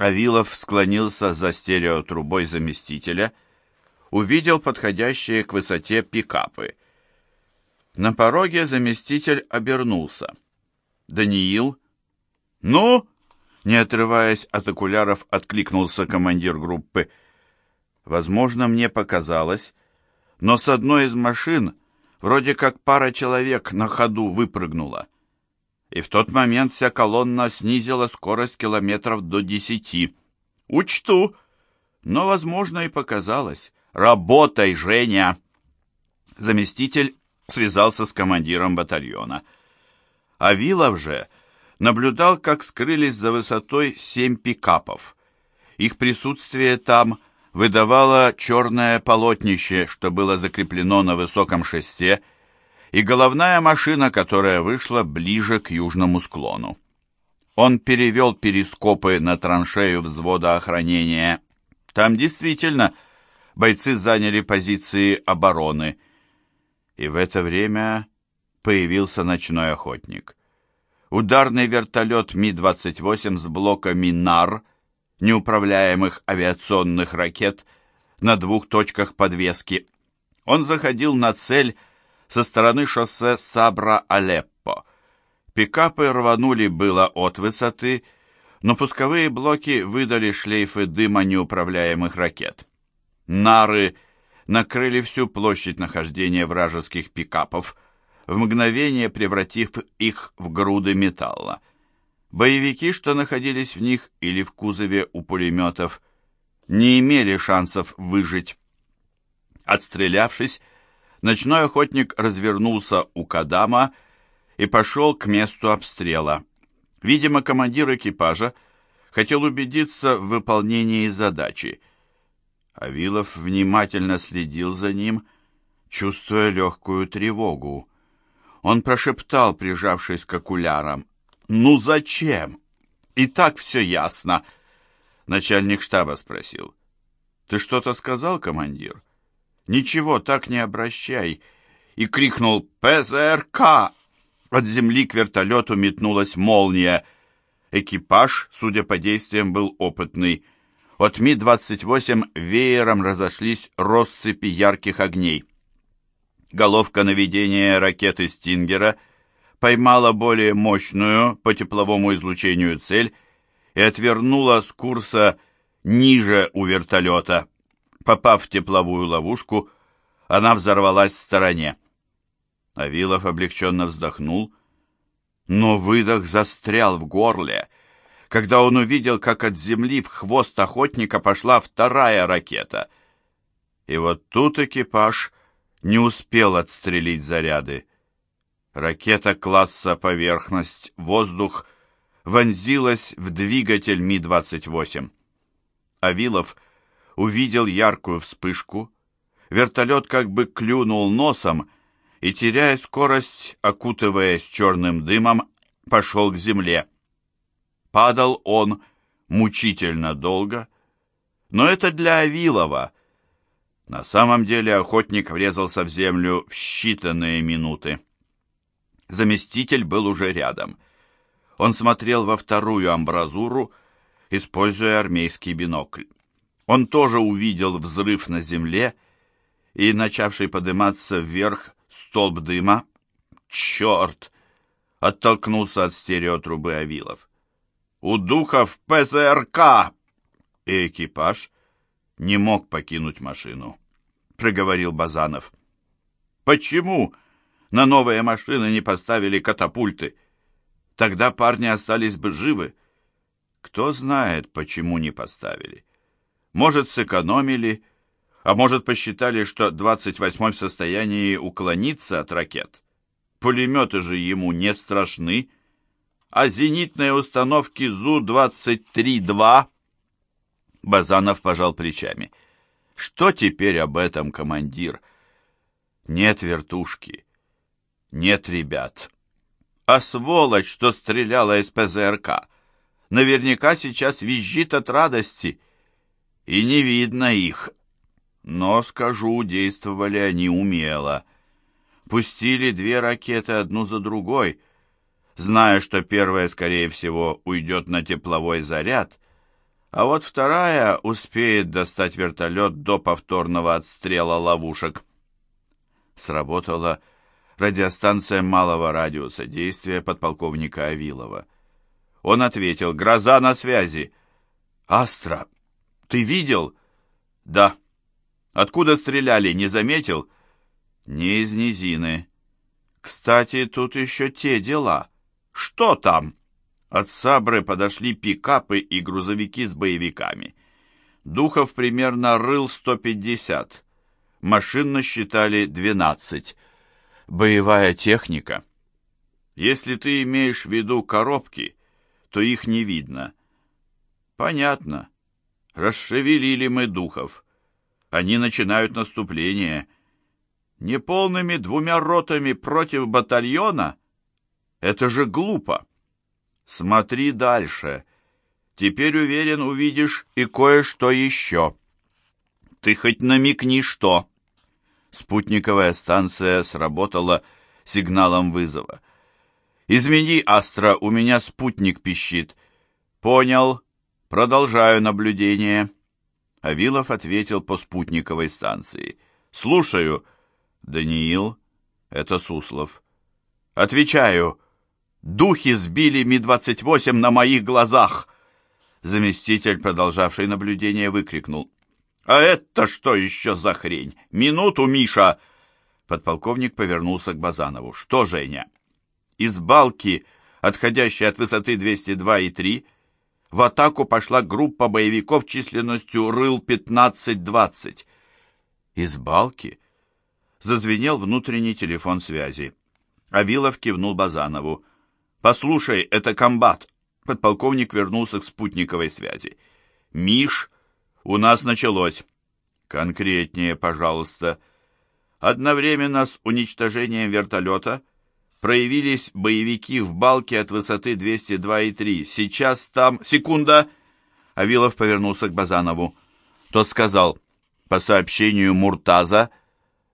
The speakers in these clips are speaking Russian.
Авилов склонился за стереотрубой заместителя, увидел подходящие к высоте пикапы. На пороге заместитель обернулся. Даниил. «Ну?» Не отрываясь от окуляров, откликнулся командир группы. Возможно, мне показалось, но с одной из машин вроде как пара человек на ходу выпрыгнула. И в тот момент вся колонна снизила скорость километров до десяти. «Учту!» Но, возможно, и показалось. «Работай, Женя!» Заместитель связался с командиром батальона. Авилов же наблюдал, как скрылись за высотой семь пикапов. Их присутствие там выдавало черное полотнище, что было закреплено на высоком шесте, и головная машина, которая вышла ближе к южному склону. Он перевел перископы на траншею взвода охранения. Там действительно бойцы заняли позиции обороны. И в это время появился ночной охотник. Ударный вертолет Ми-28 с блоками НАР, неуправляемых авиационных ракет, на двух точках подвески. Он заходил на цель со стороны шоссе Сабра-Алеппо. Пикапы рванули было от высоты, но пусковые блоки выдали шлейфы дыма неуправляемых ракет. Нары накрыли всю площадь нахождения вражеских пикапов – в мгновение превратив их в груды металла. Боевики, что находились в них или в кузове у пулеметов, не имели шансов выжить. Отстрелявшись, ночной охотник развернулся у Кадама и пошел к месту обстрела. Видимо, командир экипажа хотел убедиться в выполнении задачи. Авилов внимательно следил за ним, чувствуя легкую тревогу. Он прошептал, прижавшись к окулярам. «Ну зачем? И так все ясно!» Начальник штаба спросил. «Ты что-то сказал, командир?» «Ничего, так не обращай!» И крикнул «ПЗРК!» От земли к вертолету метнулась молния. Экипаж, судя по действиям, был опытный. От Ми-28 веером разошлись россыпи ярких огней. Головка наведения ракеты «Стингера» поймала более мощную по тепловому излучению цель и отвернула с курса ниже у вертолета. Попав в тепловую ловушку, она взорвалась в стороне. Авилов облегченно вздохнул, но выдох застрял в горле, когда он увидел, как от земли в хвост охотника пошла вторая ракета. И вот тут экипаж не успел отстрелить заряды. Ракета класса «Поверхность», «Воздух» вонзилась в двигатель Ми-28. Авилов увидел яркую вспышку, вертолет как бы клюнул носом и, теряя скорость, окутываясь черным дымом, пошел к земле. Падал он мучительно долго, но это для Авилова — на самом деле охотник врезался в землю в считанные минуты. Заместитель был уже рядом. Он смотрел во вторую амбразуру, используя армейский бинокль. Он тоже увидел взрыв на земле и начавший подниматься вверх столб дыма. «Черт!» — оттолкнулся от стереотрубы Авилов. «У духов ПЗРК!» И экипаж не мог покинуть машину проговорил Базанов. Почему на новые машины не поставили катапульты? Тогда парни остались бы живы. Кто знает, почему не поставили. Может, сэкономили, а может, посчитали, что 28-й в состоянии уклониться от ракет. Пулеметы же ему не страшны. А зенитные установки ЗУ-23-2... Базанов пожал плечами. — что теперь об этом, командир? Нет вертушки. Нет ребят. А сволочь, что стреляла из ПЗРК, наверняка сейчас визжит от радости. И не видно их. Но, скажу, действовали они умело. Пустили две ракеты одну за другой, зная, что первая, скорее всего, уйдет на тепловой заряд, а вот вторая успеет достать вертолет до повторного отстрела ловушек. Сработала радиостанция малого радиуса действия подполковника Авилова. Он ответил, «Гроза на связи». «Астра, ты видел?» «Да». «Откуда стреляли, не заметил?» «Не из низины». «Кстати, тут еще те дела». «Что там?» От Сабры подошли пикапы и грузовики с боевиками. Духов примерно рыл 150. Машин насчитали 12. Боевая техника. Если ты имеешь в виду коробки, то их не видно. Понятно. Расшевелили мы духов. Они начинают наступление. Неполными двумя ротами против батальона? Это же глупо. Смотри дальше. Теперь, уверен, увидишь и кое-что еще. Ты хоть намекни, что. Спутниковая станция сработала сигналом вызова. «Измени, Астра, у меня спутник пищит». «Понял. Продолжаю наблюдение». Авилов ответил по спутниковой станции. «Слушаю». «Даниил, это Суслов». «Отвечаю. Духи сбили Ми-28 на моих глазах!» Заместитель, продолжавший наблюдение, выкрикнул. «А это что еще за хрень? Минуту, Миша!» Подполковник повернулся к Базанову. «Что, Женя?» Из балки, отходящей от высоты 202,3, в атаку пошла группа боевиков численностью рыл-15-20. Из балки? Зазвенел внутренний телефон связи. Авилов кивнул Базанову. «Послушай, это комбат». Подполковник вернулся к спутниковой связи. «Миш, у нас началось». «Конкретнее, пожалуйста». Одновременно с уничтожением вертолета проявились боевики в балке от высоты 202,3. Сейчас там... Секунда! Авилов повернулся к Базанову. Тот сказал, по сообщению Муртаза,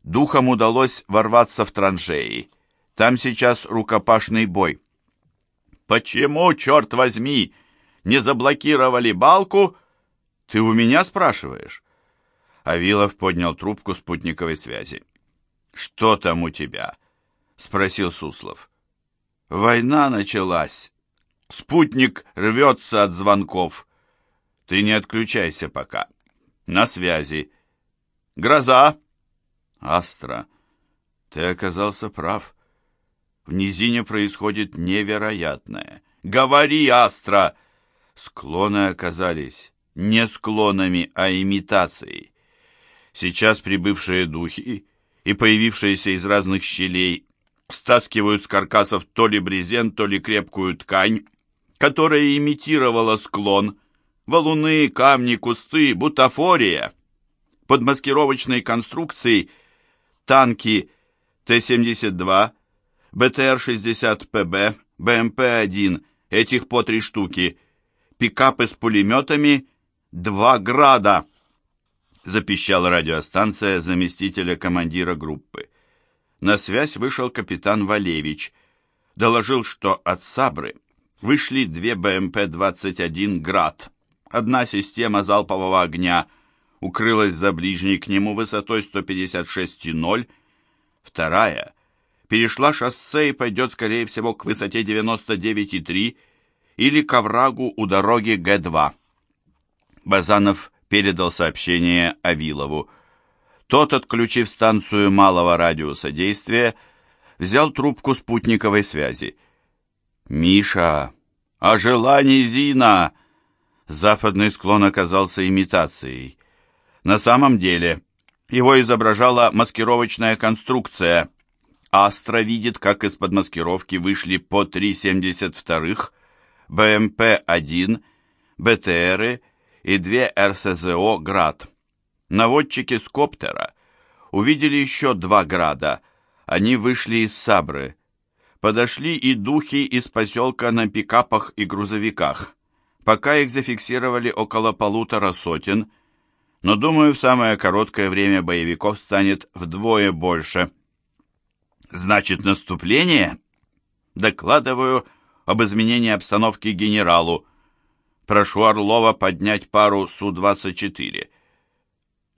духам удалось ворваться в траншеи. Там сейчас рукопашный бой. «Почему, черт возьми, не заблокировали балку?» «Ты у меня спрашиваешь?» Авилов поднял трубку спутниковой связи. «Что там у тебя?» — спросил Суслов. «Война началась. Спутник рвется от звонков. Ты не отключайся пока. На связи. Гроза!» «Астра, ты оказался прав. В низине происходит невероятное. Говори, Астра! Склоны оказались не склонами, а имитацией. Сейчас прибывшие духи и появившиеся из разных щелей стаскивают с каркасов то ли брезент, то ли крепкую ткань, которая имитировала склон, валуны, камни, кусты, бутафория. Под маскировочной конструкцией танки Т-72 БТР-60ПБ, БМП-1, этих по три штуки, пикапы с пулеметами, два града, запищала радиостанция заместителя командира группы. На связь вышел капитан Валевич. Доложил, что от Сабры вышли две БМП-21 «Град». Одна система залпового огня укрылась за ближней к нему высотой 156,0, вторая перешла шоссе и пойдет, скорее всего, к высоте 99,3 или к оврагу у дороги Г-2. Базанов передал сообщение Авилову. Тот, отключив станцию малого радиуса действия, взял трубку спутниковой связи. «Миша, ожила низина!» Западный склон оказался имитацией. На самом деле его изображала маскировочная конструкция – Астра видит, как из-под маскировки вышли по 3,72, БМП-1, БТРы и две РСЗО «Град». Наводчики с коптера увидели еще два «Града». Они вышли из Сабры. Подошли и духи из поселка на пикапах и грузовиках. Пока их зафиксировали около полутора сотен, но, думаю, в самое короткое время боевиков станет вдвое больше – Значит, наступление? Докладываю об изменении обстановки генералу. Прошу Орлова поднять пару Су-24.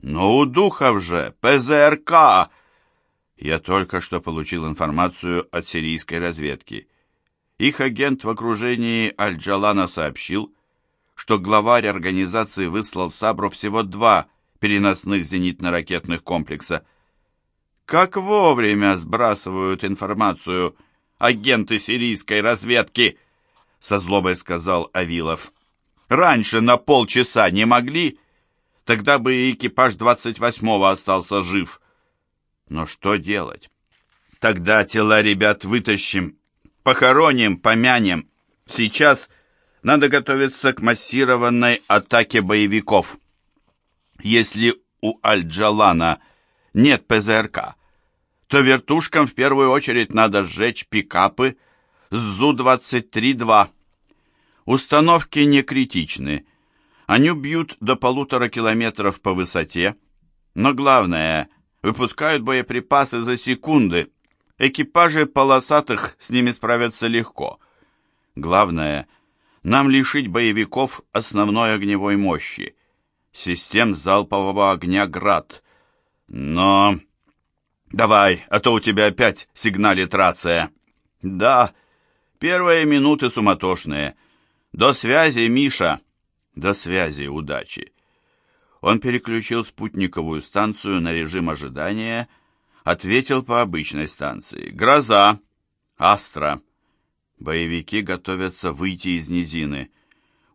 Но у духов же ПЗРК! Я только что получил информацию от сирийской разведки. Их агент в окружении Аль-Джалана сообщил, что главарь организации выслал в Сабру всего два переносных зенитно-ракетных комплекса. Как вовремя сбрасывают информацию агенты сирийской разведки, со злобой сказал Авилов. Раньше на полчаса не могли, тогда бы и экипаж 28-го остался жив. Но что делать? Тогда тела ребят вытащим, похороним, помянем. Сейчас надо готовиться к массированной атаке боевиков. Если у Аль-Джалана нет ПЗРК, то вертушкам в первую очередь надо сжечь пикапы с ЗУ-23-2. Установки не критичны. Они бьют до полутора километров по высоте, но главное, выпускают боеприпасы за секунды. Экипажи полосатых с ними справятся легко. Главное, нам лишить боевиков основной огневой мощи, систем залпового огня «Град». Но... Давай, а то у тебя опять сигналит рация. Да, первые минуты суматошные. До связи, Миша. До связи, удачи. Он переключил спутниковую станцию на режим ожидания, ответил по обычной станции. «Гроза! Астра!» Боевики готовятся выйти из низины.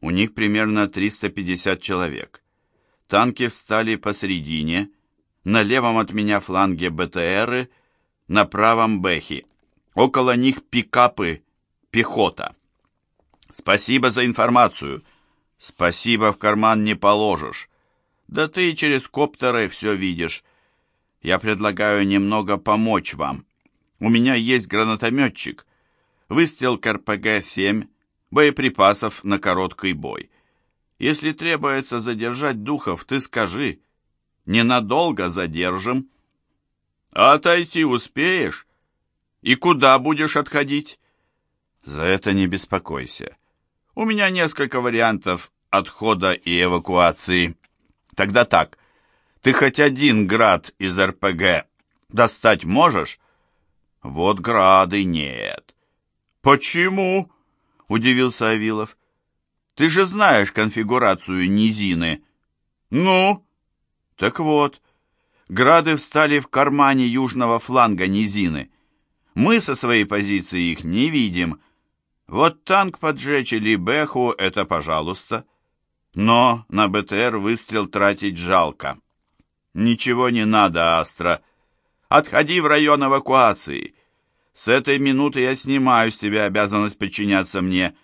У них примерно 350 человек. Танки встали посередине, на левом от меня фланге БТРы, на правом Бэхи. Около них пикапы, пехота. Спасибо за информацию. Спасибо в карман не положишь. Да ты через коптеры все видишь. Я предлагаю немного помочь вам. У меня есть гранатометчик. Выстрел к РПГ-7, боеприпасов на короткий бой. Если требуется задержать духов, ты скажи. Ненадолго задержим. А отойти успеешь? И куда будешь отходить? За это не беспокойся. У меня несколько вариантов отхода и эвакуации. Тогда так, ты хоть один град из РПГ достать можешь? Вот грады нет. Почему? Удивился Авилов. Ты же знаешь конфигурацию низины. Ну? Так вот, грады встали в кармане южного фланга низины. Мы со своей позиции их не видим. Вот танк поджечь или бэху — это пожалуйста. Но на БТР выстрел тратить жалко. Ничего не надо, Астра. Отходи в район эвакуации. С этой минуты я снимаю с тебя обязанность подчиняться мне.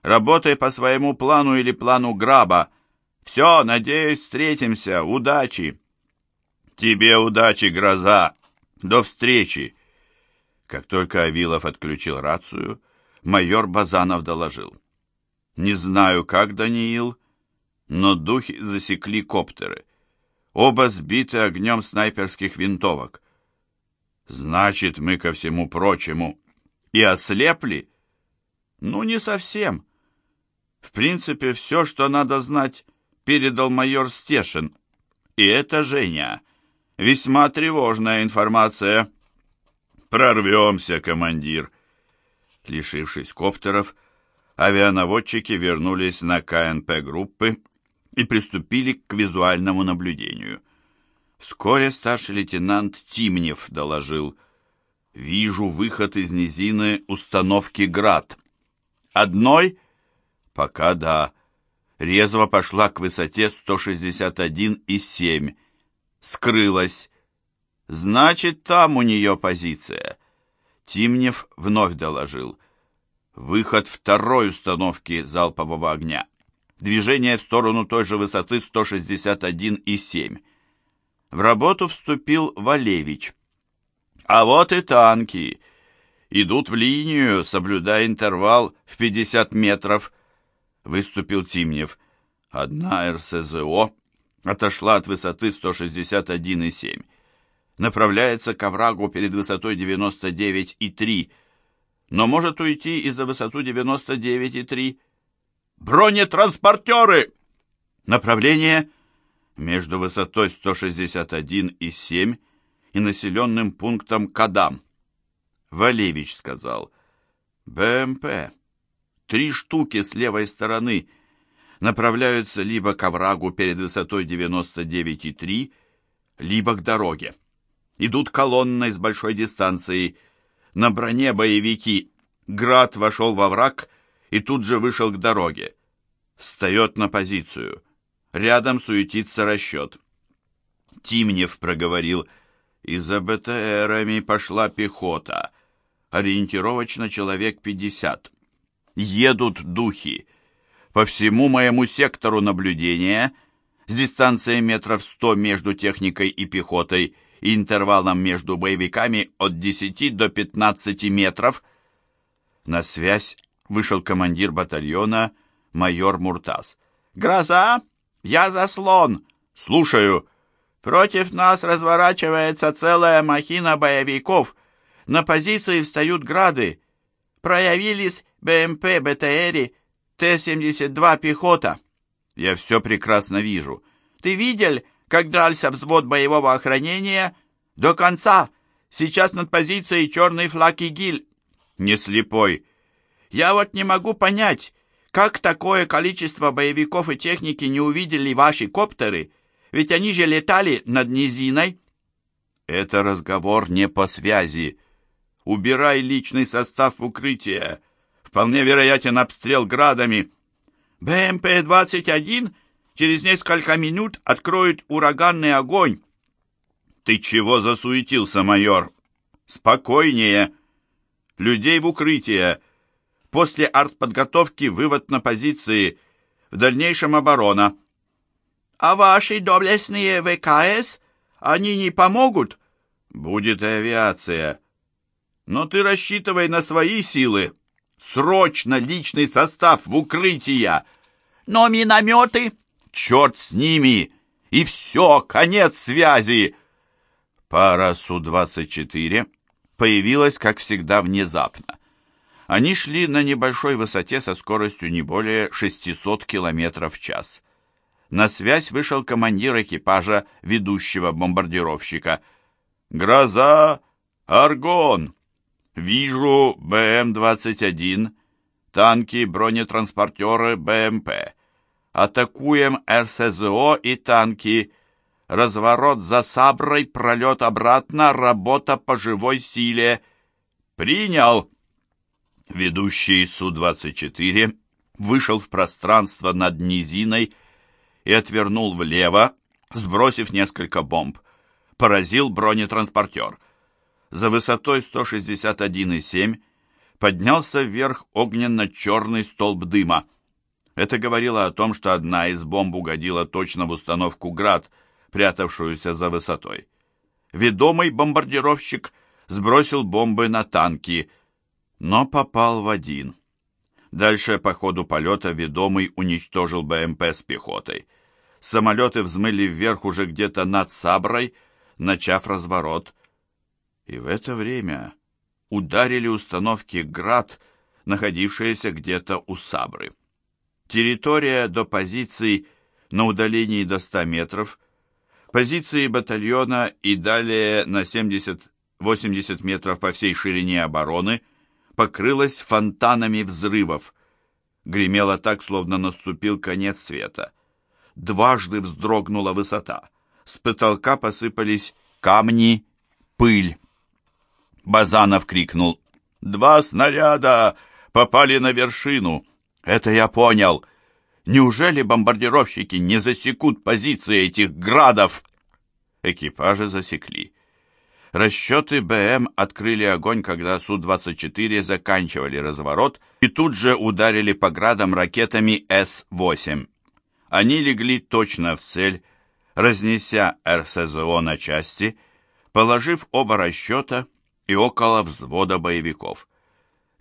Работай по своему плану или плану граба. Все, надеюсь, встретимся. Удачи. Тебе удачи, гроза. До встречи. Как только Авилов отключил рацию, майор Базанов доложил. Не знаю, как Даниил, но духи засекли коптеры. Оба сбиты огнем снайперских винтовок. Значит, мы ко всему прочему и ослепли? Ну, не совсем. В принципе, все, что надо знать, передал майор Стешин. И это Женя. Весьма тревожная информация. Прорвемся, командир. Лишившись коптеров, авианаводчики вернулись на КНП группы и приступили к визуальному наблюдению. Вскоре старший лейтенант Тимнев доложил. «Вижу выход из низины установки «Град». Одной? Пока да. Резво пошла к высоте 161,7. Скрылась. Значит, там у нее позиция. Тимнев вновь доложил. Выход второй установки залпового огня. Движение в сторону той же высоты 161,7. В работу вступил Валевич. А вот и танки. Идут в линию, соблюдая интервал в 50 метров. Выступил Тимнев. Одна РСЗО отошла от высоты 161,7 направляется к оврагу перед высотой 99,3, но может уйти и за высоту 99,3. Бронетранспортеры! Направление между высотой 161,7 и населенным пунктом Кадам. Валевич сказал. БМП. Три штуки с левой стороны направляются либо к оврагу перед высотой 99,3, либо к дороге. Идут колонной с большой дистанцией. На броне боевики. Град вошел во враг и тут же вышел к дороге. Встает на позицию. Рядом суетится расчет. Тимнев проговорил, и за БТРами пошла пехота. Ориентировочно человек пятьдесят. Едут духи. По всему моему сектору наблюдения с дистанцией метров сто между техникой и пехотой интервалом между боевиками от 10 до 15 метров. На связь вышел командир батальона майор Муртаз. «Гроза! Я заслон! Слушаю! Против нас разворачивается целая махина боевиков. На позиции встают грады. Проявились БМП, БТРи, Т-72 пехота. Я все прекрасно вижу. Ты видел, как дрался взвод боевого охранения? До конца. Сейчас над позицией черный флаг ИГИЛь. Не слепой. Я вот не могу понять, как такое количество боевиков и техники не увидели ваши коптеры? Ведь они же летали над низиной. Это разговор не по связи. Убирай личный состав в укрытие. Вполне вероятен обстрел градами. БМП-21 через несколько минут откроет ураганный огонь. Ты чего засуетился, майор? Спокойнее. Людей в укрытие. После артподготовки вывод на позиции. В дальнейшем оборона. А ваши доблестные ВКС, они не помогут? Будет авиация. Но ты рассчитывай на свои силы. Срочно личный состав в укрытие. Но минометы? Черт с ними! И все, конец связи! Пара Су-24 появилась, как всегда, внезапно. Они шли на небольшой высоте со скоростью не более 600 км в час. На связь вышел командир экипажа ведущего бомбардировщика. «Гроза! Аргон! Вижу БМ-21, танки, бронетранспортеры БМП. Атакуем РСЗО и танки. Разворот за Саброй, пролет обратно, работа по живой силе. Принял!» Ведущий Су-24 вышел в пространство над низиной и отвернул влево, сбросив несколько бомб. Поразил бронетранспортер. За высотой 161,7 поднялся вверх огненно-черный столб дыма. Это говорило о том, что одна из бомб угодила точно в установку «Град», прятавшуюся за высотой. Ведомый бомбардировщик сбросил бомбы на танки – но попал в один. Дальше по ходу полета ведомый уничтожил БМП с пехотой. Самолеты взмыли вверх уже где-то над Саброй, начав разворот. И в это время ударили установки «Град», находившиеся где-то у Сабры. Территория до позиций на удалении до 100 метров, позиции батальона и далее на 70-80 метров по всей ширине обороны – покрылась фонтанами взрывов. Гремело так, словно наступил конец света. Дважды вздрогнула высота. С потолка посыпались камни, пыль. Базанов крикнул. «Два снаряда попали на вершину!» «Это я понял!» Неужели бомбардировщики не засекут позиции этих градов? Экипажи засекли. Расчеты БМ открыли огонь, когда Су-24 заканчивали разворот и тут же ударили по градам ракетами С-8. Они легли точно в цель, разнеся РСЗО на части, положив оба расчета и около взвода боевиков.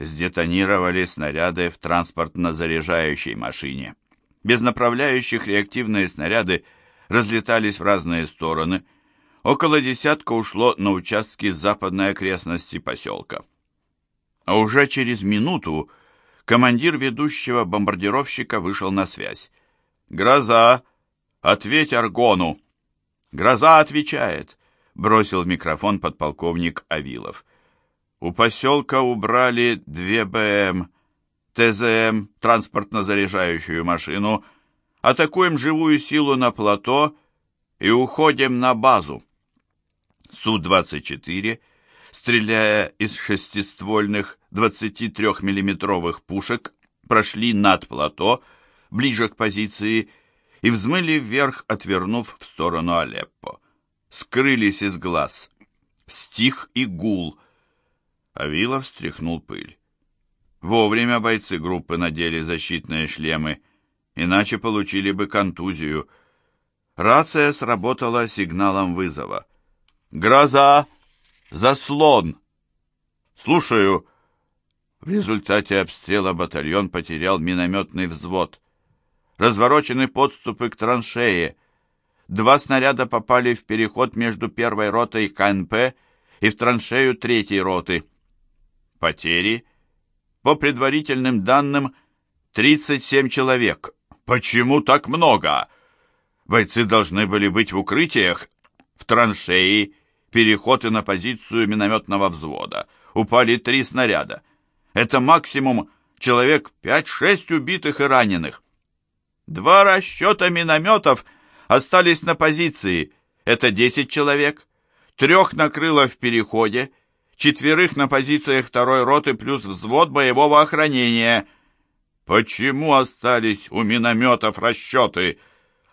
Сдетонировали снаряды в транспортно-заряжающей машине. Без направляющих реактивные снаряды разлетались в разные стороны – Около десятка ушло на участки западной окрестности поселка. А уже через минуту командир ведущего бомбардировщика вышел на связь. «Гроза! Ответь Аргону!» «Гроза отвечает!» — бросил микрофон подполковник Авилов. «У поселка убрали две БМ, ТЗМ, транспортно-заряжающую машину, атакуем живую силу на плато и уходим на базу». Су-24, стреляя из шестиствольных 23-миллиметровых пушек, прошли над плато, ближе к позиции, и взмыли вверх, отвернув в сторону Алеппо. Скрылись из глаз. Стих и гул. Авилов встряхнул пыль. Вовремя бойцы группы надели защитные шлемы, иначе получили бы контузию. Рация сработала сигналом вызова. «Гроза! Заслон!» «Слушаю!» В результате обстрела батальон потерял минометный взвод. Разворочены подступы к траншее. Два снаряда попали в переход между первой ротой КНП и в траншею третьей роты. Потери, по предварительным данным, 37 человек. Почему так много? Бойцы должны были быть в укрытиях, в траншеи переход и на позицию минометного взвода. Упали три снаряда. Это максимум человек 5-6 убитых и раненых. Два расчета минометов остались на позиции. Это 10 человек. Трех накрыло в переходе, четверых на позициях второй роты плюс взвод боевого охранения. Почему остались у минометов расчеты?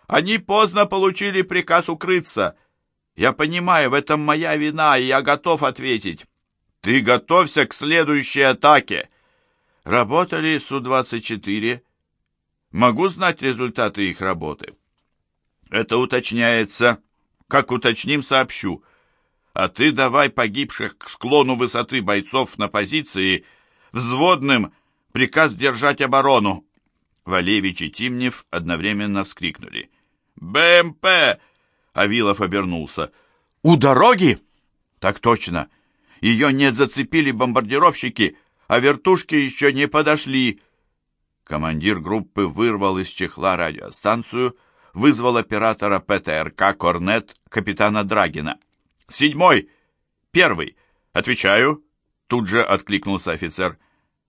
Они поздно получили приказ укрыться — я понимаю, в этом моя вина, и я готов ответить. Ты готовься к следующей атаке. Работали Су-24. Могу знать результаты их работы. Это уточняется. Как уточним, сообщу. А ты давай погибших к склону высоты бойцов на позиции. Взводным приказ держать оборону. Валевич и Тимнев одновременно вскрикнули. «БМП! Авилов обернулся. «У дороги?» «Так точно. Ее не зацепили бомбардировщики, а вертушки еще не подошли». Командир группы вырвал из чехла радиостанцию, вызвал оператора ПТРК «Корнет» капитана Драгина. «Седьмой! Первый! Отвечаю!» Тут же откликнулся офицер.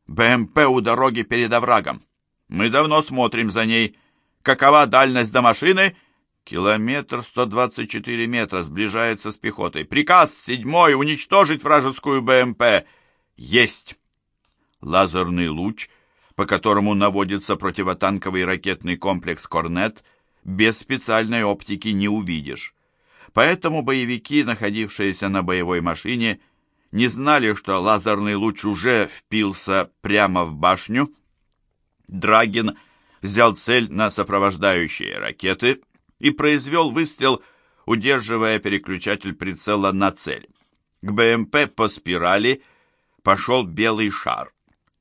«БМП у дороги перед оврагом. Мы давно смотрим за ней. Какова дальность до машины?» Километр сто двадцать четыре метра сближается с пехотой. Приказ седьмой уничтожить вражескую БМП. Есть! Лазерный луч, по которому наводится противотанковый ракетный комплекс «Корнет», без специальной оптики не увидишь. Поэтому боевики, находившиеся на боевой машине, не знали, что лазерный луч уже впился прямо в башню. Драгин взял цель на сопровождающие ракеты и произвел выстрел, удерживая переключатель прицела на цель. К БМП по спирали пошел белый шар.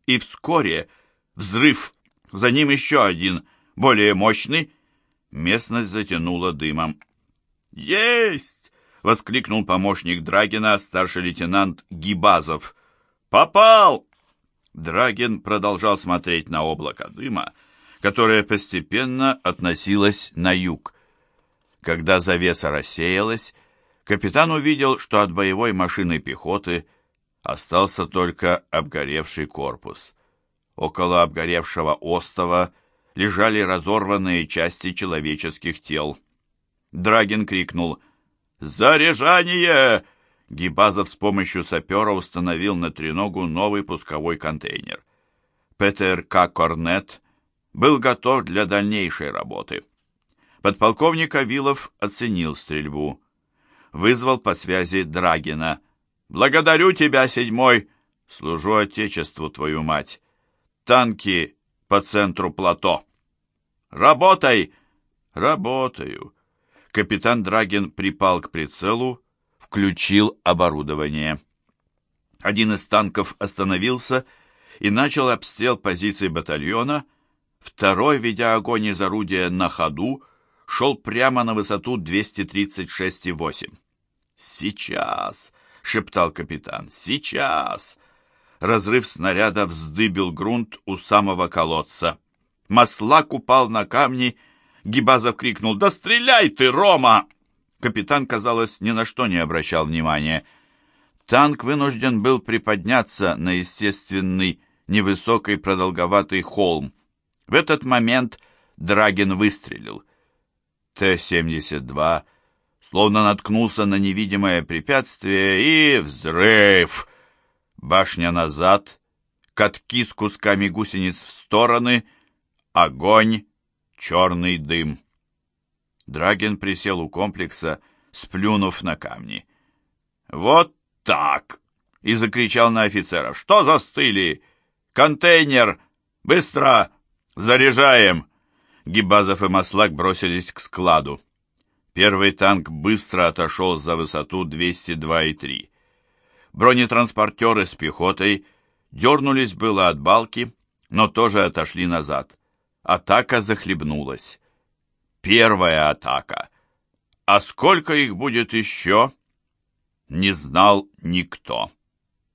И вскоре взрыв, за ним еще один, более мощный, местность затянула дымом. «Есть!» — воскликнул помощник Драгина, старший лейтенант Гибазов. «Попал!» Драгин продолжал смотреть на облако дыма, которое постепенно относилось на юг. Когда завеса рассеялась, капитан увидел, что от боевой машины пехоты остался только обгоревший корпус. Около обгоревшего остова лежали разорванные части человеческих тел. Драгин крикнул «Заряжание!» Гибазов с помощью сапера установил на треногу новый пусковой контейнер. ПТРК «Корнет» был готов для дальнейшей работы. Подполковник Авилов оценил стрельбу. Вызвал по связи Драгина. «Благодарю тебя, седьмой! Служу Отечеству, твою мать! Танки по центру плато!» «Работай!» «Работаю!» Капитан Драгин припал к прицелу, включил оборудование. Один из танков остановился и начал обстрел позиций батальона, второй, ведя огонь из орудия на ходу, шел прямо на высоту 236,8. «Сейчас!» — шептал капитан. «Сейчас!» разрыв снаряда вздыбил грунт у самого колодца. Маслак упал на камни, Гибазов крикнул «Да стреляй ты, Рома!» Капитан, казалось, ни на что не обращал внимания. Танк вынужден был приподняться на естественный невысокий продолговатый холм. В этот момент Драгин выстрелил. Т-72 словно наткнулся на невидимое препятствие и взрыв. Башня назад, катки с кусками гусениц в стороны, огонь, черный дым. Драгин присел у комплекса, сплюнув на камни. «Вот так!» — и закричал на офицеров. «Что застыли? Контейнер! Быстро! Заряжаем!» Гибазов и Маслак бросились к складу. Первый танк быстро отошел за высоту 202,3. Бронетранспортеры с пехотой дернулись было от балки, но тоже отошли назад. Атака захлебнулась. Первая атака. А сколько их будет еще, не знал никто.